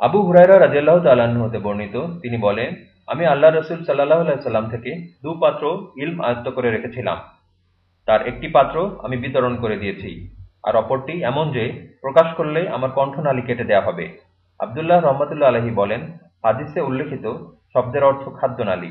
আবু হুরাইরা রাজিয়াল্লাহ তাল্লাহ্ন হতে বর্ণিত, তিনি বলেন, আমি আল্লাহ রসুল সাল্লাহ সাল্লাম থেকে দু পাত্র ইলম আয়ত্ত করে রেখেছিলাম। তার একটি পাত্র আমি বিতরণ করে দিয়েছি, আর অপরটি এমন যে প্রকাশ করলে আমার কণ্ঠনালী কেটে দেয়া হবে। আবদুল্লাহ রহমতুল্লাহ আলহী বলেন, হাদিসে উল্লেখিত শব্দের অর্থ খাদ্যনালী।